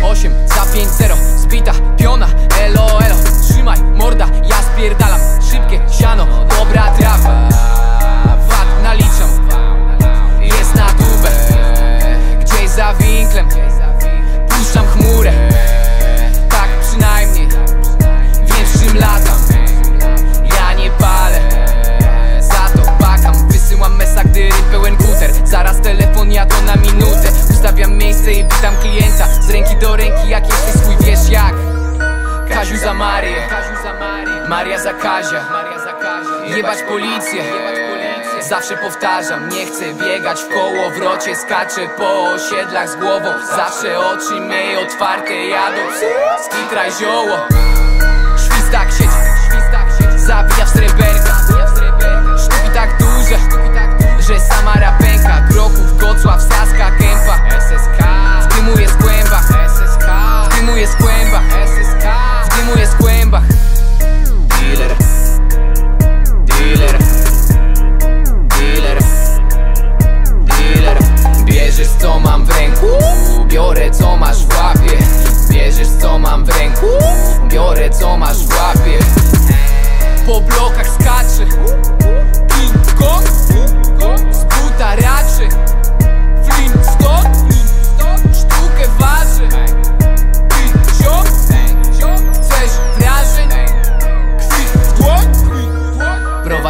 0, 8, za 5, 0 Zbita piona, elo, elo Trzymaj, morda, witam klienta Z ręki do ręki, jak jesteś swój, wiesz jak? Kaziu za Marię. Maria za Kazia. Jebać policję. Zawsze powtarzam, nie chcę biegać w koło wrocie Skaczę po osiedlach z głową. Zawsze oczy miej otwarte jadą. Skitraj zioło. Świstak siedzi Zabija w sreberka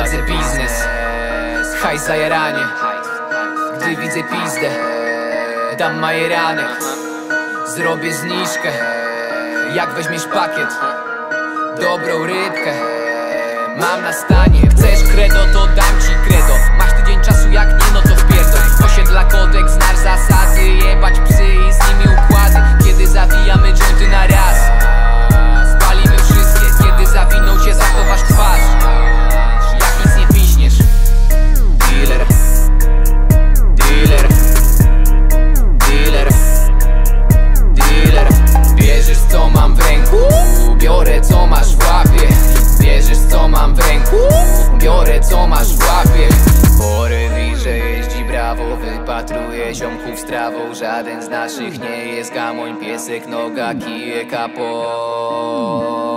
Prowadzę biznes. Haj za jaranie. Gdy widzę pizdę Dam majeranek Zrobię zniżkę. Jak weźmiesz pakiet? Dobrą rybkę. Mam na stanie. Chcesz kredo to dam ci kredo brawo Wypatruje ziomków z trawą Żaden z naszych nie jest gamoń Piesek, noga, kije, kapo